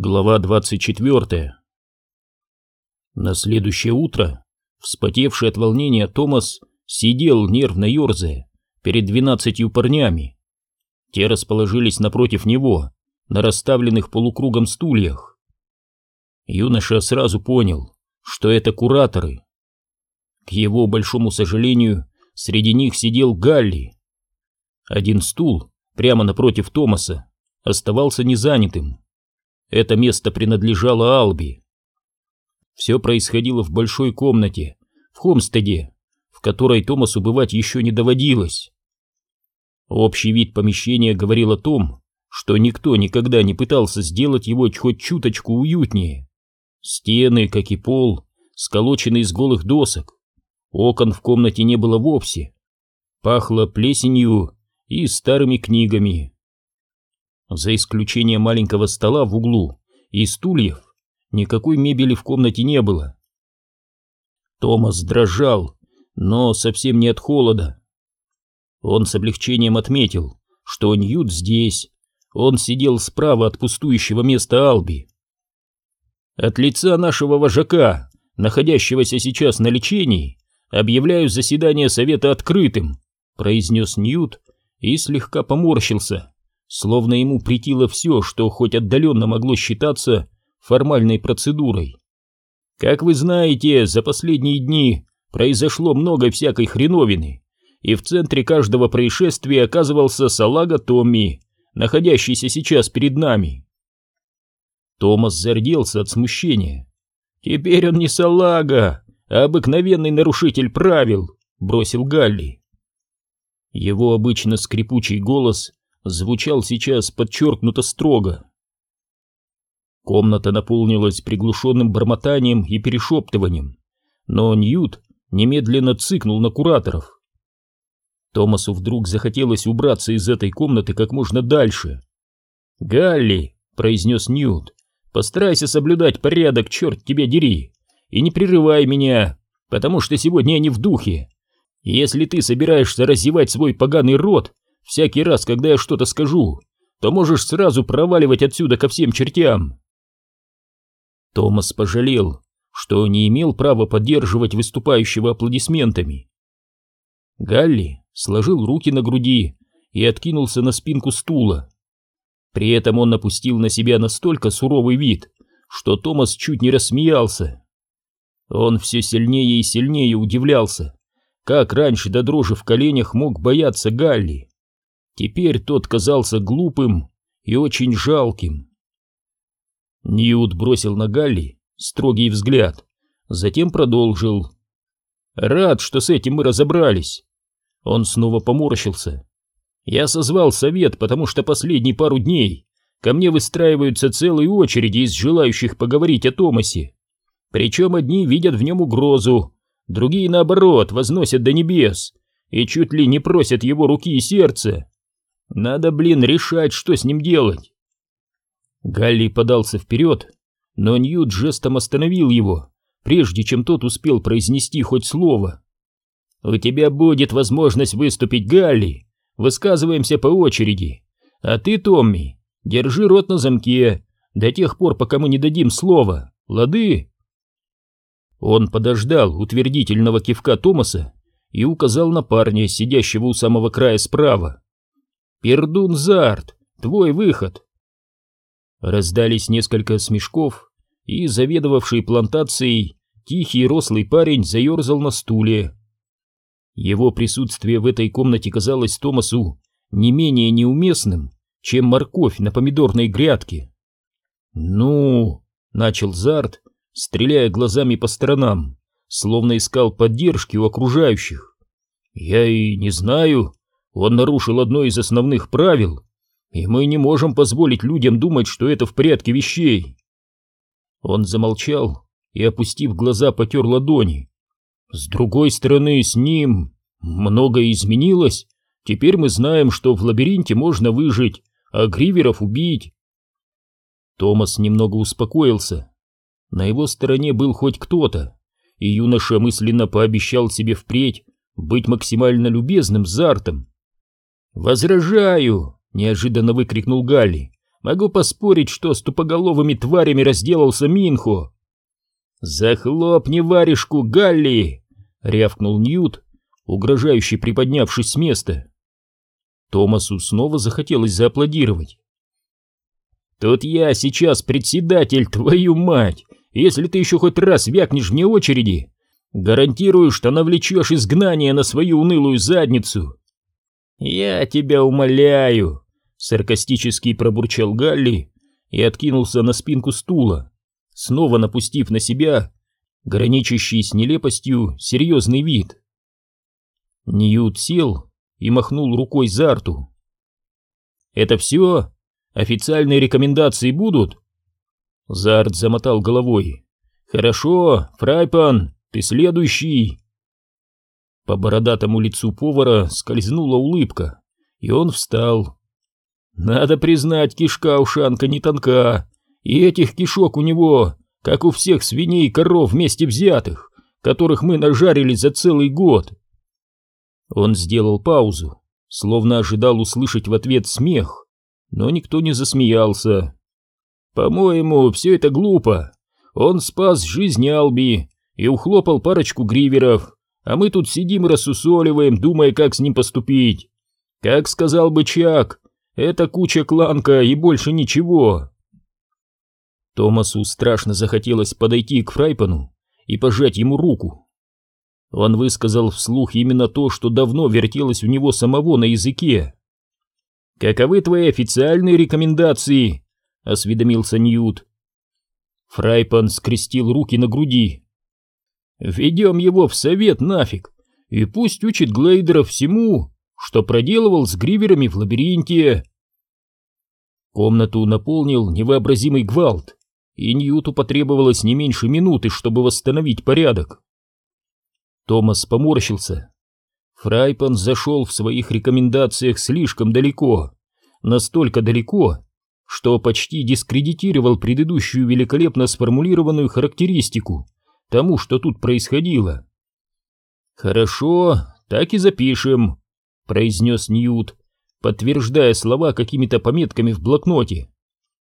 Глава 24 На следующее утро, вспотевший от волнения, Томас сидел, нервно ерзая, перед двенадцатью парнями. Те расположились напротив него, на расставленных полукругом стульях. Юноша сразу понял, что это кураторы. К его большому сожалению, среди них сидел Галли. Один стул, прямо напротив Томаса, оставался незанятым. Это место принадлежало Алби. Все происходило в большой комнате, в Хомстеде, в которой Томасу бывать еще не доводилось. Общий вид помещения говорил о том, что никто никогда не пытался сделать его хоть чуточку уютнее. Стены, как и пол, сколочены из голых досок. Окон в комнате не было вовсе. Пахло плесенью и старыми книгами. За исключением маленького стола в углу и стульев, никакой мебели в комнате не было. Томас дрожал, но совсем не от холода. Он с облегчением отметил, что Ньют здесь. Он сидел справа от пустующего места Алби. От лица нашего вожака, находящегося сейчас на лечении, объявляю заседание совета открытым, произнес Ньют и слегка поморщился словно ему притило все, что хоть отдаленно могло считаться формальной процедурой. Как вы знаете, за последние дни произошло много всякой хреновины, и в центре каждого происшествия оказывался салага Томми, находящийся сейчас перед нами. Томас зарделся от смущения. «Теперь он не салага, а обыкновенный нарушитель правил», — бросил Галли. Его обычно скрипучий голос звучал сейчас подчеркнуто строго. Комната наполнилась приглушенным бормотанием и перешептыванием, но Ньют немедленно цыкнул на кураторов. Томасу вдруг захотелось убраться из этой комнаты как можно дальше. «Галли», — произнес Ньют, — «постарайся соблюдать порядок, черт тебя дери, и не прерывай меня, потому что сегодня я не в духе. Если ты собираешься разевать свой поганый рот, Всякий раз, когда я что-то скажу, то можешь сразу проваливать отсюда ко всем чертям. Томас пожалел, что не имел права поддерживать выступающего аплодисментами. Галли сложил руки на груди и откинулся на спинку стула. При этом он напустил на себя настолько суровый вид, что Томас чуть не рассмеялся. Он все сильнее и сильнее удивлялся, как раньше до дрожи в коленях мог бояться Галли. Теперь тот казался глупым и очень жалким. Ньют бросил на Галли строгий взгляд, затем продолжил. «Рад, что с этим мы разобрались». Он снова поморщился. «Я созвал совет, потому что последние пару дней ко мне выстраиваются целые очереди из желающих поговорить о Томасе. Причем одни видят в нем угрозу, другие, наоборот, возносят до небес и чуть ли не просят его руки и сердца. Надо, блин, решать, что с ним делать. Галли подался вперед, но Ньют жестом остановил его, прежде чем тот успел произнести хоть слово. «У тебя будет возможность выступить, Галли. Высказываемся по очереди. А ты, Томми, держи рот на замке до тех пор, пока мы не дадим слова. Лады?» Он подождал утвердительного кивка Томаса и указал на парня, сидящего у самого края справа. Пердун Зарт, твой выход!» Раздались несколько смешков, и заведовавший плантацией тихий рослый парень заерзал на стуле. Его присутствие в этой комнате казалось Томасу не менее неуместным, чем морковь на помидорной грядке. «Ну...» — начал Зарт, стреляя глазами по сторонам, словно искал поддержки у окружающих. «Я и не знаю, он нарушил одно из основных правил, и мы не можем позволить людям думать, что это в порядке вещей. Он замолчал и, опустив глаза, потер ладони. С другой стороны, с ним многое изменилось. Теперь мы знаем, что в лабиринте можно выжить, а гриверов убить. Томас немного успокоился. На его стороне был хоть кто-то, и юноша мысленно пообещал себе впредь быть максимально любезным с Артом. «Возражаю!» — неожиданно выкрикнул Галли. Могу поспорить, что с тупоголовыми тварями разделался Минхо. «Захлопни варежку, Галли!» — рявкнул Ньют, угрожающе приподнявшись с места. Томасу снова захотелось зааплодировать. «Тут я сейчас председатель, твою мать! Если ты еще хоть раз вякнешь вне очереди, гарантирую, что навлечешь изгнание на свою унылую задницу!» «Я тебя умоляю!» — саркастически пробурчал Галли и откинулся на спинку стула, снова напустив на себя граничащий с нелепостью серьезный вид. Ньют сел и махнул рукой за рту. «Это все? Официальные рекомендации будут?» Зарт замотал головой. «Хорошо, Фрайпан, ты следующий!» По бородатому лицу повара скользнула улыбка, и он встал. «Надо признать, кишка ушанка не тонка, и этих кишок у него, как у всех свиней и коров вместе взятых, которых мы нажарили за целый год». Он сделал паузу, словно ожидал услышать в ответ смех, но никто не засмеялся. По-моему, все это глупо. Он спас жизнь Алби и ухлопал парочку гриверов, а мы тут сидим рассусоливаем, думая, как с ним поступить. Как сказал бы Чак, это куча кланка и больше ничего. Томасу страшно захотелось подойти к Фрайпану и пожать ему руку. Он высказал вслух именно то, что давно вертелось у него самого на языке. «Каковы твои официальные рекомендации?» — осведомился Ньют. Фрайпан скрестил руки на груди. «Ведем его в совет нафиг, и пусть учит Глейдера всему, что проделывал с гриверами в лабиринте». Комнату наполнил невообразимый гвалт, и Ньюту потребовалось не меньше минуты, чтобы восстановить порядок. Томас поморщился. Фрайпан зашел в своих рекомендациях слишком далеко, настолько далеко, что почти дискредитировал предыдущую великолепно сформулированную характеристику тому, что тут происходило. «Хорошо, так и запишем», — произнес Ньют, подтверждая слова какими-то пометками в блокноте.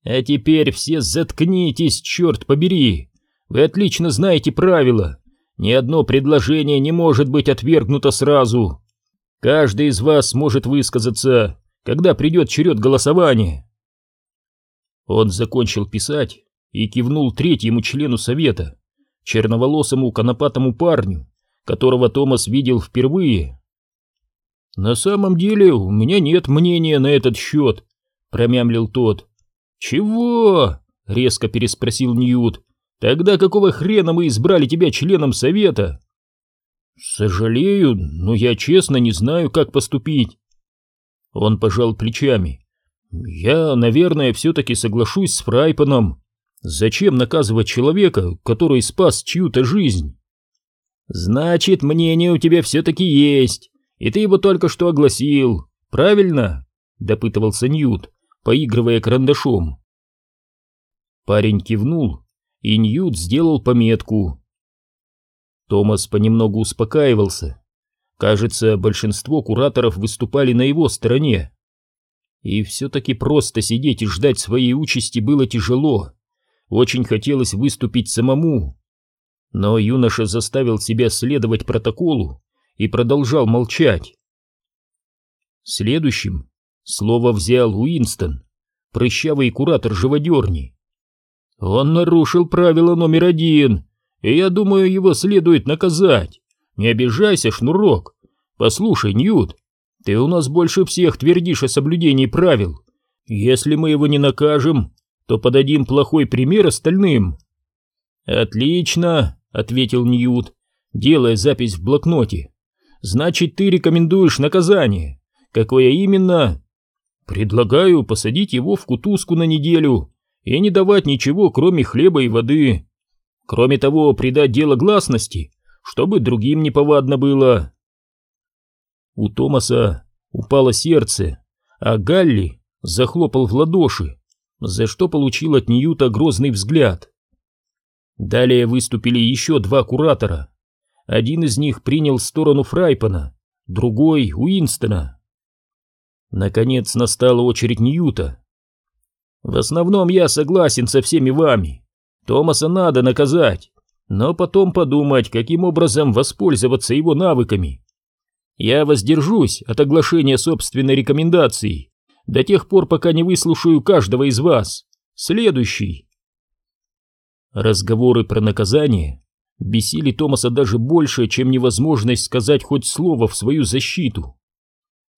«А теперь все заткнитесь, черт побери! Вы отлично знаете правила. Ни одно предложение не может быть отвергнуто сразу. Каждый из вас может высказаться, когда придет черед голосования. Он закончил писать и кивнул третьему члену совета, черноволосому конопатому парню, которого Томас видел впервые. «На самом деле у меня нет мнения на этот счет», — промямлил тот. «Чего?» — резко переспросил Ньют. Тогда какого хрена мы избрали тебя членом совета? Сожалею, но я честно не знаю, как поступить. Он пожал плечами. Я, наверное, все-таки соглашусь с Фрайпаном. Зачем наказывать человека, который спас чью-то жизнь? Значит, мнение у тебя все-таки есть, и ты его только что огласил, правильно? Допытывался Ньют, поигрывая карандашом. Парень кивнул и Ньют сделал пометку. Томас понемногу успокаивался. Кажется, большинство кураторов выступали на его стороне. И все-таки просто сидеть и ждать своей участи было тяжело. Очень хотелось выступить самому. Но юноша заставил себя следовать протоколу и продолжал молчать. Следующим слово взял Уинстон, прыщавый куратор живодерни. Он нарушил правило номер один, и я думаю, его следует наказать. Не обижайся, Шнурок. Послушай, Ньют, ты у нас больше всех твердишь о соблюдении правил. Если мы его не накажем, то подадим плохой пример остальным. Отлично, ответил Ньют, делая запись в блокноте. Значит, ты рекомендуешь наказание. Какое именно? Предлагаю посадить его в кутузку на неделю и не давать ничего, кроме хлеба и воды. Кроме того, придать дело гласности, чтобы другим неповадно было. У Томаса упало сердце, а Галли захлопал в ладоши, за что получил от Ньюта грозный взгляд. Далее выступили еще два куратора. Один из них принял сторону Фрайпана, другой — Уинстона. Наконец настала очередь Ньюта. В основном я согласен со всеми вами. Томаса надо наказать, но потом подумать, каким образом воспользоваться его навыками. Я воздержусь от оглашения собственной рекомендации до тех пор, пока не выслушаю каждого из вас. Следующий. Разговоры про наказание бесили Томаса даже больше, чем невозможность сказать хоть слово в свою защиту.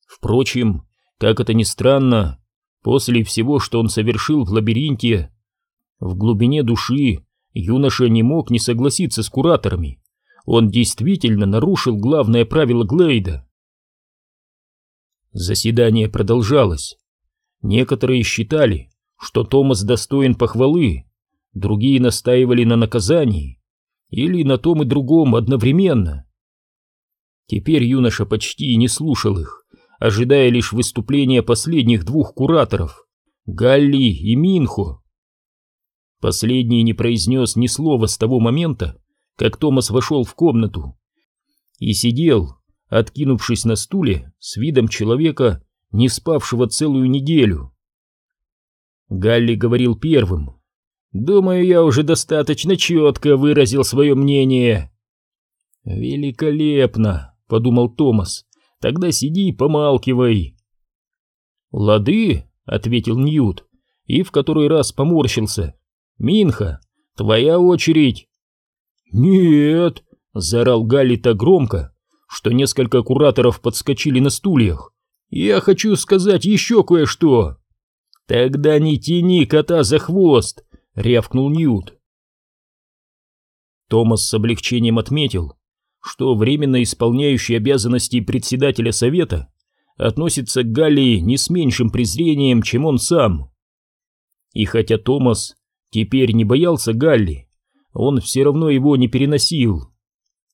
Впрочем, как это ни странно, после всего, что он совершил в лабиринте, в глубине души юноша не мог не согласиться с кураторами. Он действительно нарушил главное правило Глейда. Заседание продолжалось. Некоторые считали, что Томас достоин похвалы, другие настаивали на наказании или на том и другом одновременно. Теперь юноша почти не слушал их, ожидая лишь выступления последних двух кураторов — Галли и Минхо. Последний не произнес ни слова с того момента, как Томас вошел в комнату и сидел, откинувшись на стуле с видом человека, не спавшего целую неделю. Галли говорил первым. «Думаю, я уже достаточно четко выразил свое мнение». «Великолепно», — подумал Томас. «Тогда сиди и помалкивай». «Лады», — ответил Ньют, и в который раз поморщился. «Минха, твоя очередь». «Нет!» — заорал Галли так громко, что несколько кураторов подскочили на стульях. «Я хочу сказать еще кое-что!» «Тогда не тяни кота за хвост!» — рявкнул Ньют. Томас с облегчением отметил, что временно исполняющий обязанности председателя совета относится к Галли не с меньшим презрением, чем он сам. И хотя Томас теперь не боялся Галли, он все равно его не переносил.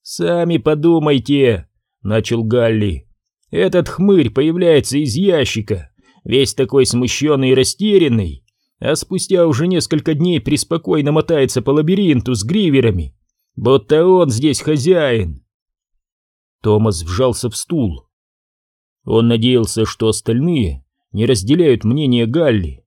«Сами подумайте», — начал Галли. «Этот хмырь появляется из ящика, весь такой смущенный и растерянный, а спустя уже несколько дней преспокойно мотается по лабиринту с гриверами, будто он здесь хозяин». Томас вжался в стул. Он надеялся, что остальные не разделяют мнение Галли.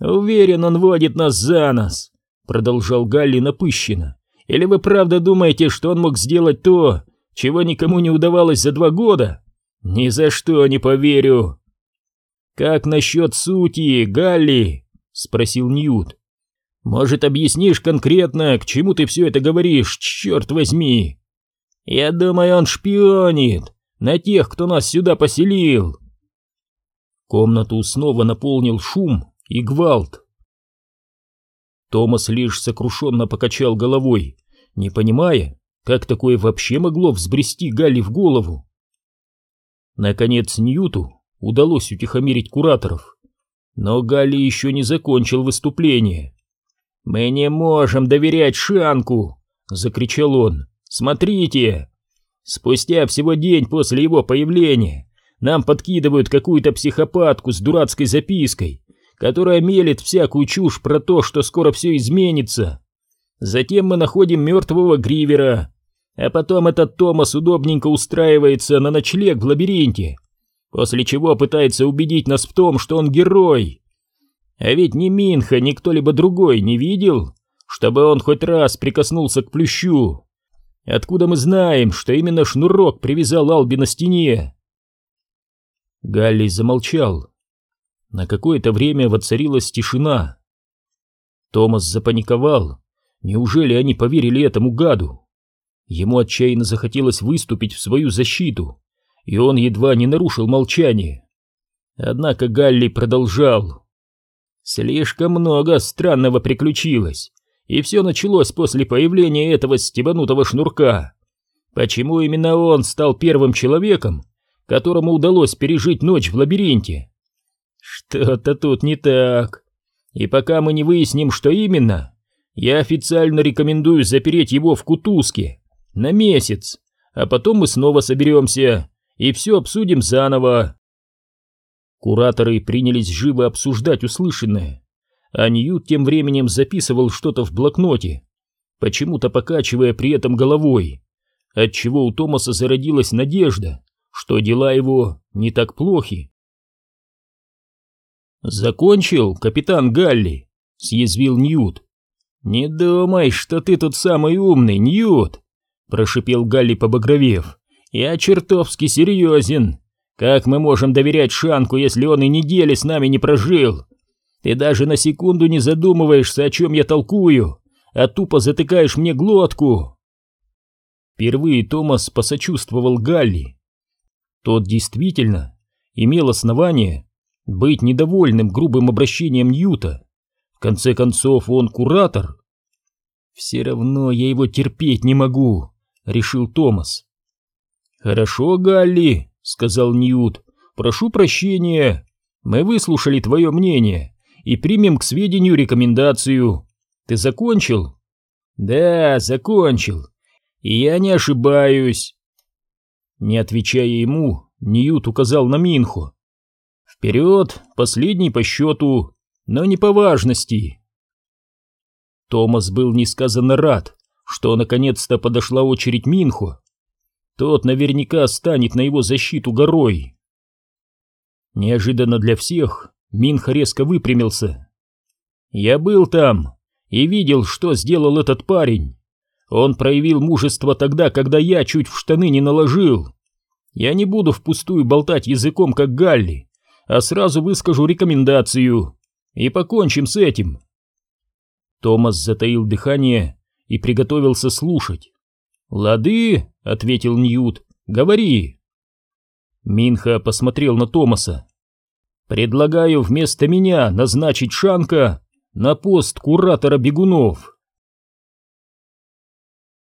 «Уверен, он водит нас за нос», продолжал Галли напыщенно. «Или вы правда думаете, что он мог сделать то, чего никому не удавалось за два года? Ни за что не поверю!» «Как насчет сути, Галли?» — спросил Ньют. «Может, объяснишь конкретно, к чему ты все это говоришь, черт возьми?» «Я думаю, он шпионит на тех, кто нас сюда поселил!» Комнату снова наполнил шум и гвалт. Томас лишь сокрушенно покачал головой, не понимая, как такое вообще могло взбрести Галли в голову. Наконец Ньюту удалось утихомирить кураторов, но Галли еще не закончил выступление. «Мы не можем доверять Шанку!» — закричал он. «Смотрите! Спустя всего день после его появления нам подкидывают какую-то психопатку с дурацкой запиской, которая мелет всякую чушь про то, что скоро все изменится. Затем мы находим мертвого Гривера, а потом этот Томас удобненько устраивается на ночлег в лабиринте, после чего пытается убедить нас в том, что он герой. А ведь ни Минха, ни кто-либо другой не видел, чтобы он хоть раз прикоснулся к плющу. Откуда мы знаем, что именно шнурок привязал Алби на стене? Галли замолчал, на какое-то время воцарилась тишина. Томас запаниковал. Неужели они поверили этому гаду? Ему отчаянно захотелось выступить в свою защиту, и он едва не нарушил молчание. Однако Галли продолжал. Слишком много странного приключилось, и все началось после появления этого стебанутого шнурка. Почему именно он стал первым человеком, которому удалось пережить ночь в лабиринте? Что-то тут не так. И пока мы не выясним, что именно, я официально рекомендую запереть его в кутузке на месяц, а потом мы снова соберемся и все обсудим заново. Кураторы принялись живо обсуждать услышанное, а Ньют тем временем записывал что-то в блокноте, почему-то покачивая при этом головой, отчего у Томаса зародилась надежда, что дела его не так плохи. «Закончил, капитан Галли?» — съязвил Ньют. «Не думай, что ты тут самый умный, Ньют!» — прошипел Галли, побагровев. «Я чертовски серьезен. Как мы можем доверять Шанку, если он и недели с нами не прожил? Ты даже на секунду не задумываешься, о чем я толкую, а тупо затыкаешь мне глотку!» Впервые Томас посочувствовал Галли. Тот действительно имел основание быть недовольным грубым обращением Ньюта. В конце концов, он куратор. «Все равно я его терпеть не могу», — решил Томас. «Хорошо, Галли», — сказал Ньют, — «прошу прощения. Мы выслушали твое мнение и примем к сведению рекомендацию. Ты закончил?» «Да, закончил. И я не ошибаюсь». Не отвечая ему, Ньют указал на Минху. Вперед, последний по счету, но не по важности. Томас был несказанно рад, что наконец-то подошла очередь Минху. Тот наверняка станет на его защиту горой. Неожиданно для всех Минха резко выпрямился. «Я был там и видел, что сделал этот парень. Он проявил мужество тогда, когда я чуть в штаны не наложил. Я не буду впустую болтать языком, как Галли а сразу выскажу рекомендацию и покончим с этим. Томас затаил дыхание и приготовился слушать. «Лады», — ответил Ньют, — «говори». Минха посмотрел на Томаса. «Предлагаю вместо меня назначить Шанка на пост куратора бегунов».